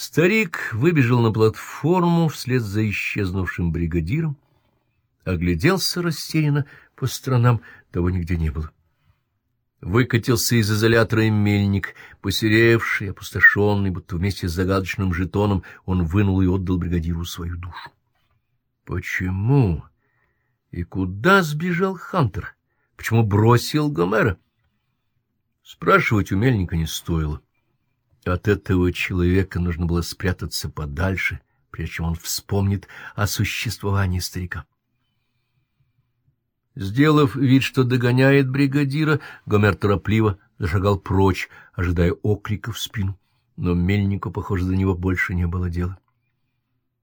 Старик выбежал на платформу вслед за исчезнувшим бригадиром, огляделся растерянно по сторонам, того нигде не было. Выкатился из изолятора мельник, посеревший, опустошенный, будто вместе с загадочным жетоном он вынул и отдал бригадиру свою душу. Почему? И куда сбежал Хантер? Почему бросил Гомера? Спрашивать у мельника не стоило. От этого человека нужно было спрятаться подальше, прежде чем он вспомнит о существовании старика. Сделав вид, что догоняет бригадира, Гомер торопливо зашагал прочь, ожидая окрика в спину. Но мельнику, похоже, до него больше не было дела.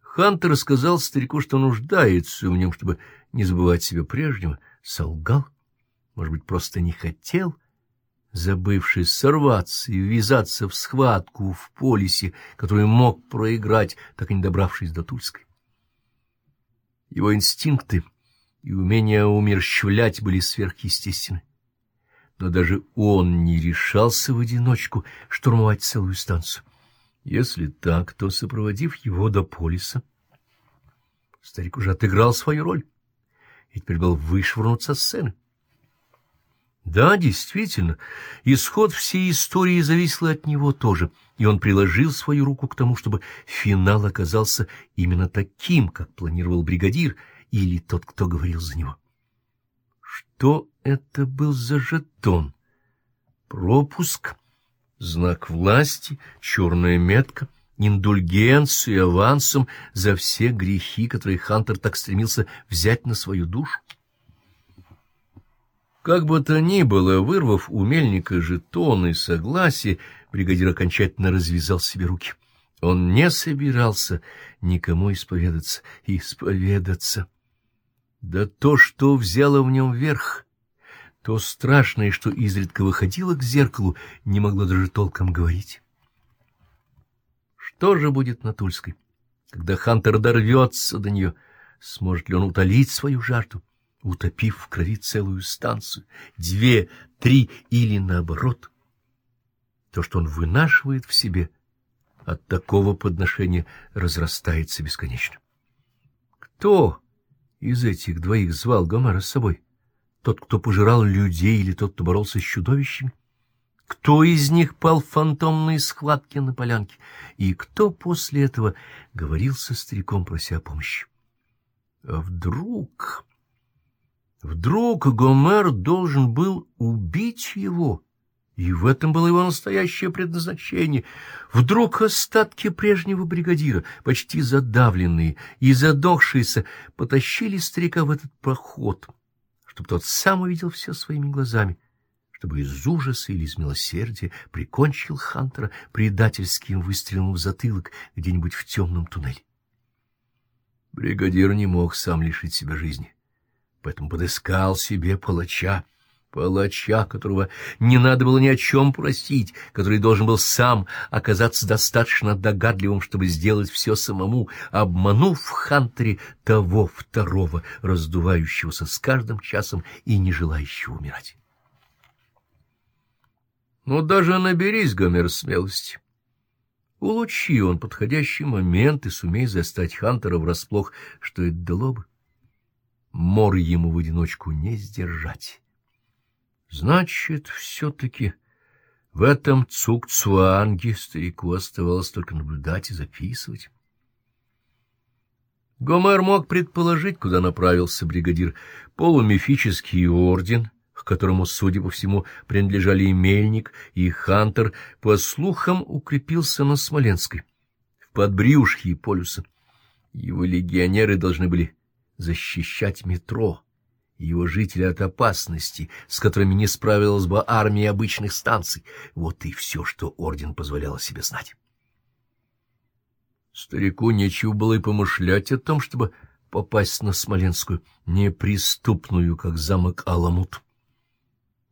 Хантер сказал старику, что нуждается в нем, чтобы не забывать себя прежнего. Солгал. Может быть, просто не хотел, забывший сорваться и ввязаться в схватку в полисе, которую мог проиграть, так и не добравшись до Тульской. Его инстинкты и умение умерщвлять были сверхъестественны. Но даже он не решался в одиночку штурмовать целую станцию. Если так, то, сопроводив его до полиса, старик уже отыграл свою роль и теперь был вышвырнут со сцены. Да, действительно, исход всей истории зависел от него тоже, и он приложил свою руку к тому, чтобы финал оказался именно таким, как планировал бригадир или тот, кто говорил за него. Что это был за жетон? Пропуск? Знак власти? Черная метка? Индульгенцию и авансом за все грехи, которые Хантер так стремился взять на свою душу? Как бы то ни было, вырвав у мельника жетоны согласие, бригадир окончательно развязал себе руки. Он не собирался никому исповедаться. Исповедаться. Да то, что взяло в нем верх, то страшное, что изредка выходило к зеркалу, не могло даже толком говорить. Что же будет на Тульской, когда Хантер дорвется до нее? Сможет ли он утолить свою жажду? Утопив в крови целую станцию, две, три или наоборот. То, что он вынашивает в себе, от такого подношения разрастается бесконечно. Кто из этих двоих звал Гомера с собой? Тот, кто пожирал людей, или тот, кто боролся с чудовищами? Кто из них пал в фантомные схватки на полянке? И кто после этого говорил со стариком, прося о помощи? А вдруг... Вдруг Гомер должен был убить его, и в этом было его настоящее предназначение. Вдруг остатки прежнего бригадира, почти задавленные и задохшиеся, потащили старика в этот проход, чтобы тот сам увидел все своими глазами, чтобы из ужаса или из милосердия прикончил Хантера предательским выстрелом в затылок где-нибудь в темном туннеле. Бригадир не мог сам лишить себя жизни поэтому подыскал себе палача, палача, которого не надо было ни о чем просить, который должен был сам оказаться достаточно догадливым, чтобы сделать все самому, обманув в Хантере того второго, раздувающегося с каждым часом и не желающего умирать. Но даже наберись, Гомер, смелости. Улучи он подходящий момент и сумей застать Хантера врасплох, что это дало бы мор ему в одиночку не сдержать. Значит, все-таки в этом цукцванге старику оставалось только наблюдать и записывать. Гомер мог предположить, куда направился бригадир. Полумифический орден, к которому, судя по всему, принадлежали и Мельник, и Хантер, по слухам укрепился на Смоленской, в подбрюшье полюса. Его легионеры должны были защищать метро и его жители от опасности, с которыми не справилась бы армия обычных станций. Вот и все, что орден позволял себе знать. Старику нечего было и помышлять о том, чтобы попасть на Смоленскую, неприступную, как замок Аламут.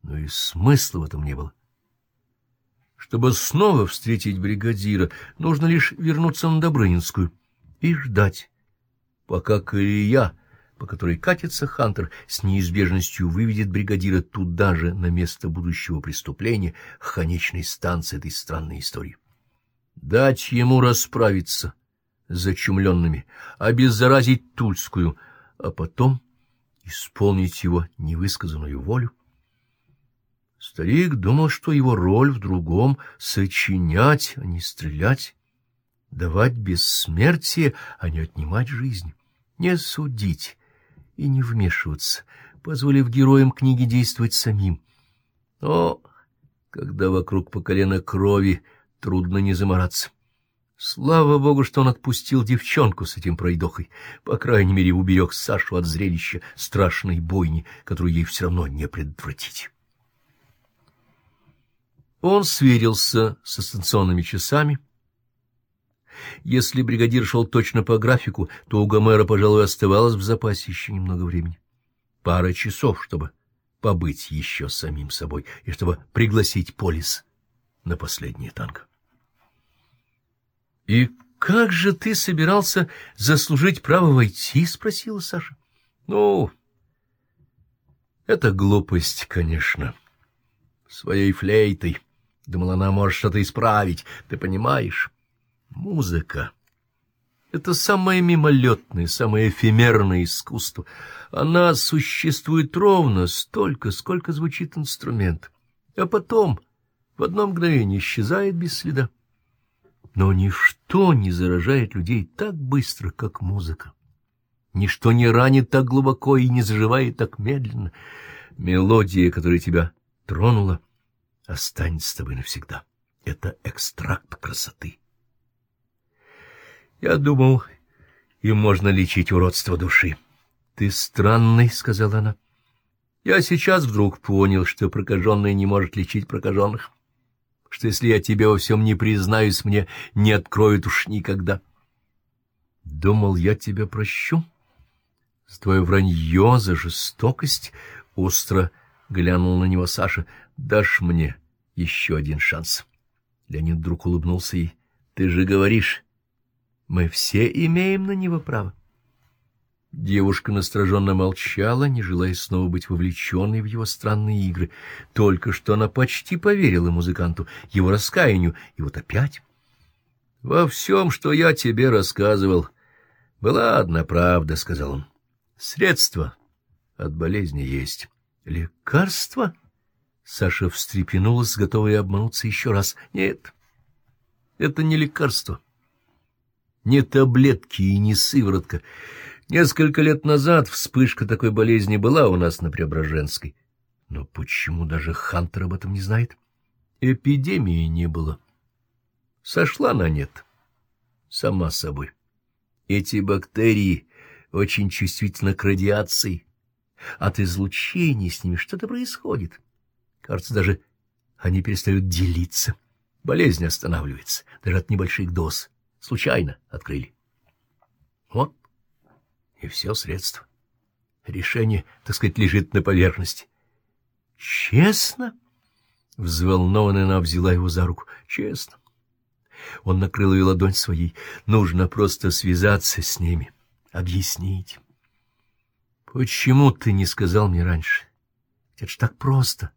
Но и смысла в этом не было. Чтобы снова встретить бригадира, нужно лишь вернуться на Добрынинскую и ждать, пока колея, по которой катится Хантер, с неизбежностью выведет бригадира туда же, на место будущего преступления, к конечной станции этой странной истории. дать ему расправиться с зачумленными, обеззаразить Тульскую, а потом исполнить его невысказанную волю. Старик думал, что его роль в другом — сочинять, а не стрелять, давать бессмертие, а не отнимать жизнь, не судить и не вмешиваться, позволив героям книги действовать самим. Но когда вокруг по колено крови, трудно не замораться. Слава богу, что он отпустил девчонку с этим пройдохой, по крайней мере, уберег Сашу от зрелища страшной бойни, которую ей все равно не предотвратить. Он сверился со станционными часами. Если бригадир шел точно по графику, то у Гомера, пожалуй, оставалось в запасе еще немного времени. Пара часов, чтобы побыть еще самим собой и чтобы пригласить Полис на последний танк. — И как же ты собирался заслужить право войти? — спросила Саша. — Ну, это глупость, конечно. Своей флейтой. Думала, она может что-то исправить. Ты понимаешь? Музыка — это самое мимолетное, самое эфемерное искусство. Она существует ровно столько, сколько звучит инструмент. А потом в одно мгновение исчезает без следа. Но ничто не заражает людей так быстро, как музыка. Ничто не ранит так глубоко и не заживает так медленно. Мелодия, которая тебя тронула, останется с тобой навсегда. Это экстракт красоты. Я думал, им можно лечить уродство души. — Ты странный, — сказала она. — Я сейчас вдруг понял, что прокаженный не может лечить прокаженных что если я тебе во всем не признаюсь, мне не откроют уж никогда. Думал, я тебя прощу. За твое вранье, за жестокость, остро глянул на него Саша. Дашь мне еще один шанс. Леонид вдруг улыбнулся ей. Ты же говоришь, мы все имеем на него право. Девушка настороженно молчала, не желая снова быть вовлеченной в его странные игры. Только что она почти поверила музыканту, его раскаянию, и вот опять. — Во всем, что я тебе рассказывал, была одна правда, — сказал он. — Средства от болезни есть. — Лекарства? Саша встрепенулась, готовая обмануться еще раз. — Нет, это не лекарство. Не таблетки и не сыворотка. Несколько лет назад вспышка такой болезни была у нас на Преображенской. Но почему даже Хантер об этом не знает? Эпидемии не было. Сошла на нет. Сама собой. Эти бактерии очень чувствительны к радиации. От излучения с ними что-то происходит. Кажется, даже они перестают делиться. Болезнь останавливается, даже от небольших доз. Случайно открыли. Вот и все средство. Решение, так сказать, лежит на поверхности. — Честно? — взволнованная она взяла его за руку. — Честно. Он накрыл ее ладонь своей. Нужно просто связаться с ними, объяснить. — Почему ты не сказал мне раньше? Это ж так просто.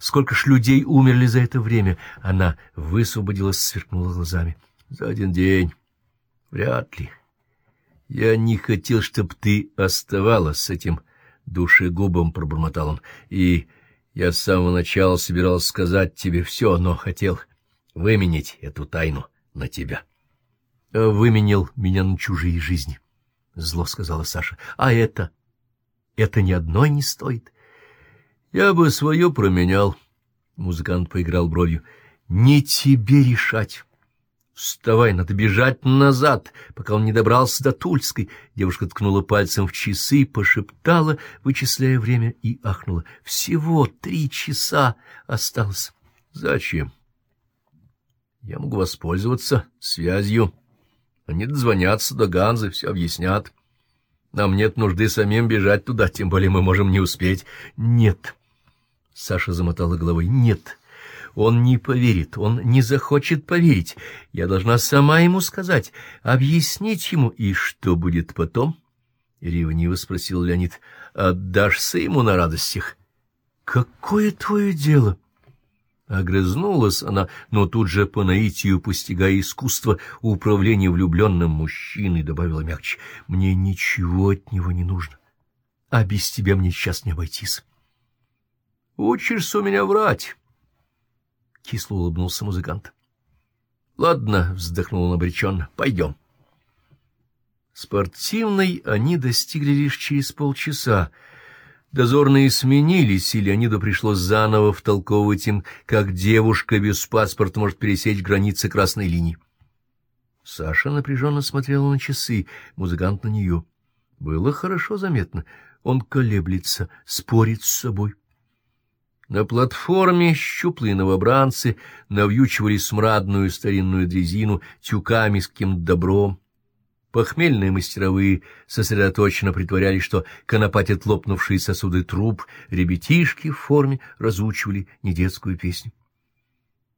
Сколько ж людей умерли за это время? Она высвободилась, сверкнула глазами. — За один день. Вряд ли. — я не хотел, чтобы ты оставалась с этим душегубом, — пробормотал он, — и я с самого начала собирался сказать тебе все, но хотел выменить эту тайну на тебя. — Выменил меня на чужие жизни, — зло сказала Саша. — А это? Это ни одной не стоит. — Я бы свое променял, — музыкант поиграл бровью. — Не тебе решать. «Вставай, надо бежать назад, пока он не добрался до Тульской». Девушка ткнула пальцем в часы, пошептала, вычисляя время, и ахнула. «Всего три часа осталось. Зачем?» «Я могу воспользоваться связью. Они дозвонятся до Ганзы, все объяснят. Нам нет нужды самим бежать туда, тем более мы можем не успеть». «Нет». Саша замотала головой. «Нет». Он не поверит, он не захочет поверить. Я должна сама ему сказать, объяснить ему, и что будет потом? — ревниво спросил Леонид. — Отдашься ему на радостях? — Какое твое дело? Огрызнулась она, но тут же по наитию, постигая искусство управления влюбленным мужчиной, добавила мягче. — Мне ничего от него не нужно, а без тебя мне сейчас не обойтись. — Учишься у меня врать. Кисло улыбнулся музыкант. — Ладно, — вздохнул он обреченно, — пойдем. Спортивной они достигли лишь через полчаса, — Дозорные сменились, и Леониду пришлось заново втолковывать им, как девушка без паспорта может пересечь границы красной линии. Саша напряженно смотрела на часы, музыкант на нее. Было хорошо заметно. Он колеблется, спорит с собой. На платформе щуплые новобранцы навьючивали смрадную старинную дрезину тюками с каким-то добром. Похмельные мастеровые сосредоточенно притворялись, что конопатят лопнувшие сосуды труб, ребятишки в форме разучивали недетскую песню.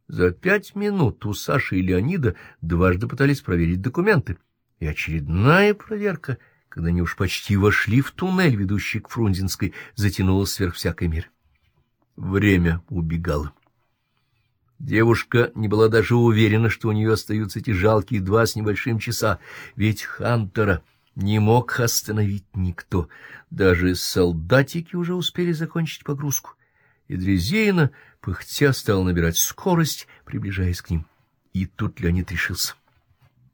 За пять минут у Саши и Леонида дважды пытались проверить документы, и очередная проверка, когда они уж почти вошли в туннель, ведущий к Фрунзенской, затянулась сверх всякой меры. Время убегало. Девушка не была даже уверена, что у нее остаются эти жалкие два с небольшим часа, ведь Хантера не мог остановить никто. Даже солдатики уже успели закончить погрузку, и Дрезина, пыхтя, стал набирать скорость, приближаясь к ним. И тут Леонид решился.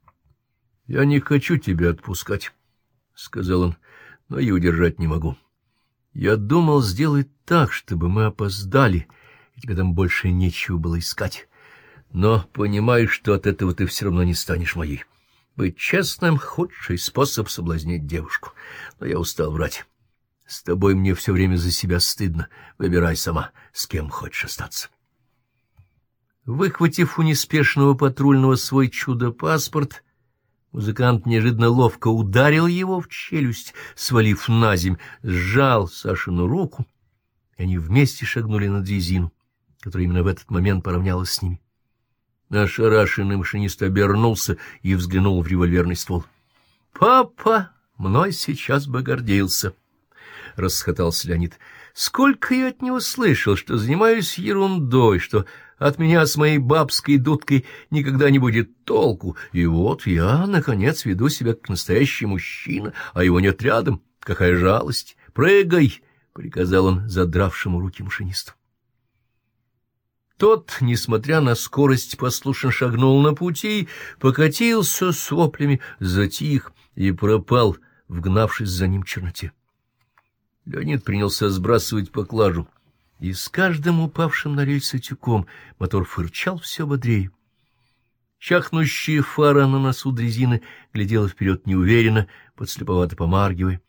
— Я не хочу тебя отпускать, — сказал он, — но и удержать не могу. Я думал сделать так, чтобы мы опоздали — и тебе там больше нечего было искать. Но понимаешь, что от этого ты все равно не станешь моей. Быть честным — худший способ соблазнить девушку. Но я устал врать. С тобой мне все время за себя стыдно. Выбирай сама, с кем хочешь остаться. Выхватив у неспешного патрульного свой чудо-паспорт, музыкант неожиданно ловко ударил его в челюсть, свалив на земь, сжал Сашину руку, и они вместе шагнули на дрезину которая именно в этот момент поравнялась с ними. Ошарашенный машинист обернулся и взглянул в револьверный ствол. — Папа, мной сейчас бы гордился! — расхотался Леонид. — Сколько я от него слышал, что занимаюсь ерундой, что от меня с моей бабской дудкой никогда не будет толку. И вот я, наконец, веду себя как настоящий мужчина, а его нет рядом. Какая жалость! Прыгай! — приказал он задравшему руки машинисту. Тот, несмотря на скорость, послушно шагнул на пути, покатился с воплями, затих и пропал, вгнавшись за ним в черноте. Леонид принялся сбрасывать поклажу, и с каждым упавшим на рельсы тюком мотор фырчал все бодрее. Чахнущая фара на носу дрезины глядела вперед неуверенно, подслеповато помаргивая.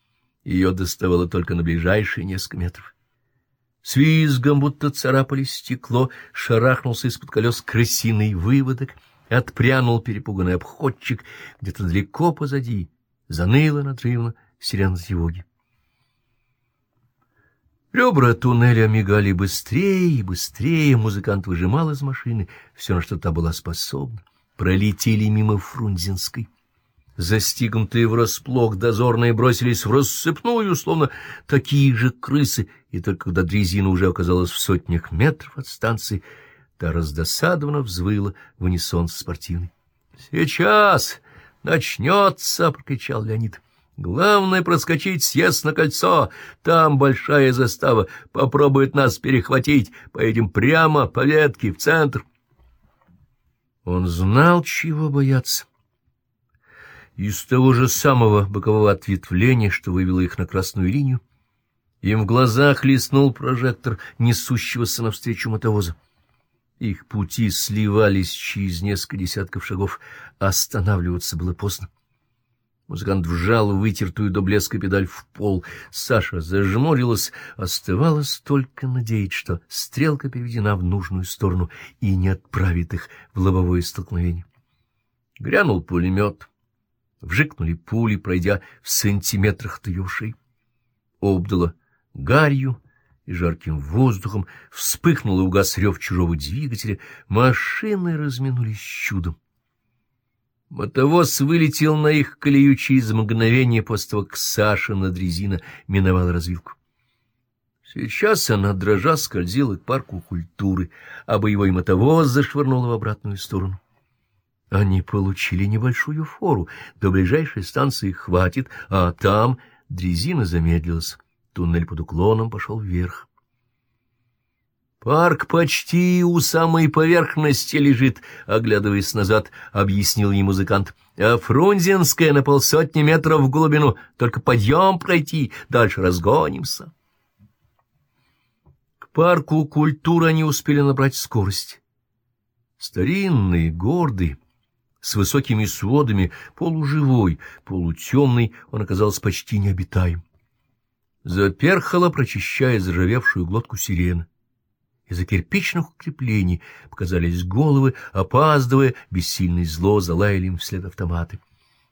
Ее доставало только на ближайшие несколько метров. С визгом, будто царапали стекло, шарахнулся из-под колес крысиный выводок, отпрянул перепуганный обходчик, где-то далеко позади, заныло надрывно сирена тревоги. Ребра туннеля мигали быстрее и быстрее, музыкант выжимал из машины все, на что та была способна. Пролетели мимо Фрунзенской. Застигнутые врасплох дозорные бросились в рассыпную, словно такие же крысы, и только когда дрезина уже оказалась в сотнях метров от станции, та раздосадованно взвыла в унисон спортивный. — Сейчас начнется! — прокричал Леонид. — Главное проскочить съезд на кольцо. Там большая застава. Попробует нас перехватить. Поедем прямо по ветке в центр. Он знал, чего бояться из того же самого бокового ответвления, что вывело их на красную линию, им в глазах лиснул прожектор несущегося навстречу мотовоза. Их пути сливались через несколько десятков шагов, останавливаться было поздно. Музыкант вжал вытертую до блеска педаль в пол. Саша зажмурилась, оставалось только надеяться, что стрелка переведена в нужную сторону и не отправит их в лобовое столкновение. Грянул пулемет. Вжикнули пули, пройдя в сантиметрах от ее ушей. Обдало гарью и жарким воздухом, вспыхнул и угас рев чужого двигателя, машины разминулись чудом. Мотовоз вылетел на их колею через мгновение после того, как Саша над резина миновал развилку. Сейчас она, дрожа, скользила к парку культуры, а боевой мотовоз зашвырнула в обратную сторону. Они получили небольшую фору, до ближайшей станции хватит, а там дрезина замедлилась. Туннель под уклоном пошел вверх. «Парк почти у самой поверхности лежит», — оглядываясь назад, объяснил ей музыкант. «А Фрунзенская на полсотни метров в глубину. Только подъем пройти, дальше разгонимся» парку культура не успели набрать скорость. Старинный, гордый, с высокими сводами, полуживой, полутемный, он оказался почти необитаем. Заперхала, прочищая заржавевшую глотку сирены. Из-за кирпичных укреплений показались головы, опаздывая, бессильный зло залаяли им вслед автоматы.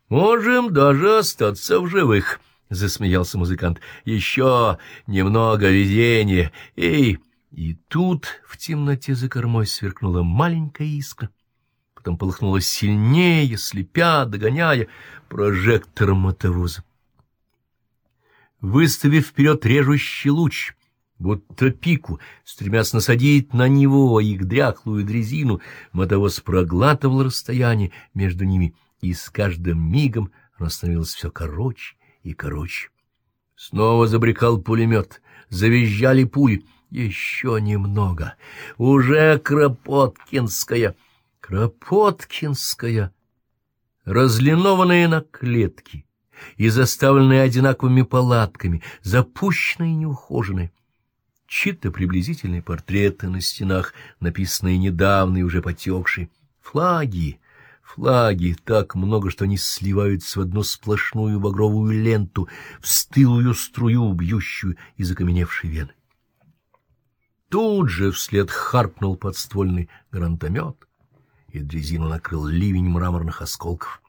«Можем даже остаться в живых», — засмеялся музыкант. — Еще немного везения. Эй! И тут в темноте за кормой сверкнула маленькая искра. Потом полыхнула сильнее, слепя, догоняя прожектором мотовоза. Выставив вперед режущий луч, будто пику, стремясь насадить на него их дряхлую дрезину, мотовоз проглатывал расстояние между ними, и с каждым мигом оно становилось все короче и короче. Снова забрекал пулемет, завизжали пули. Еще немного. Уже Кропоткинская. Кропоткинская. Разлинованные на клетки и заставленные одинаковыми палатками, запущенные и неухоженные. Чьи-то приблизительные портреты на стенах, написанные недавно и уже потекшие. Флаги, Флаги так много, что они сливаются в одну сплошную багровую ленту, в стылую струю, бьющую из окаменевшей вены. Тут же вслед харкнул подствольный гранатомет, и дрезину накрыл ливень мраморных осколков,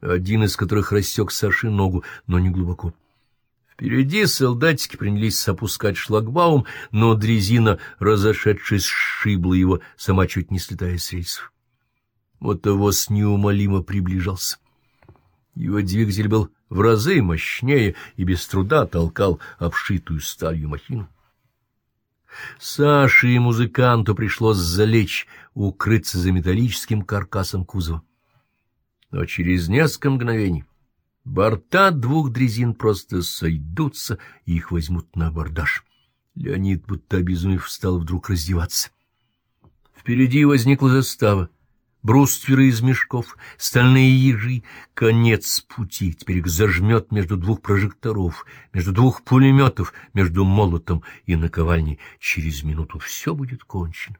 один из которых рассек Саши ногу, но не глубоко. Впереди солдатики принялись опускать шлагбаум, но дрезина, разошедшись, сшибла его, сама чуть не слетая с рельсов. Мотовоз неумолимо приближался. Его двигатель был в разы мощнее и без труда толкал обшитую сталью махину. Саше и музыканту пришлось залечь, укрыться за металлическим каркасом кузова. Но через несколько мгновений борта двух дрезин просто сойдутся и их возьмут на абордаж. Леонид, будто обезумев, стал вдруг раздеваться. Впереди возникла застава брустверы из мешков, стальные ежи. Конец пути теперь их зажмет между двух прожекторов, между двух пулеметов, между молотом и наковальней. Через минуту все будет кончено.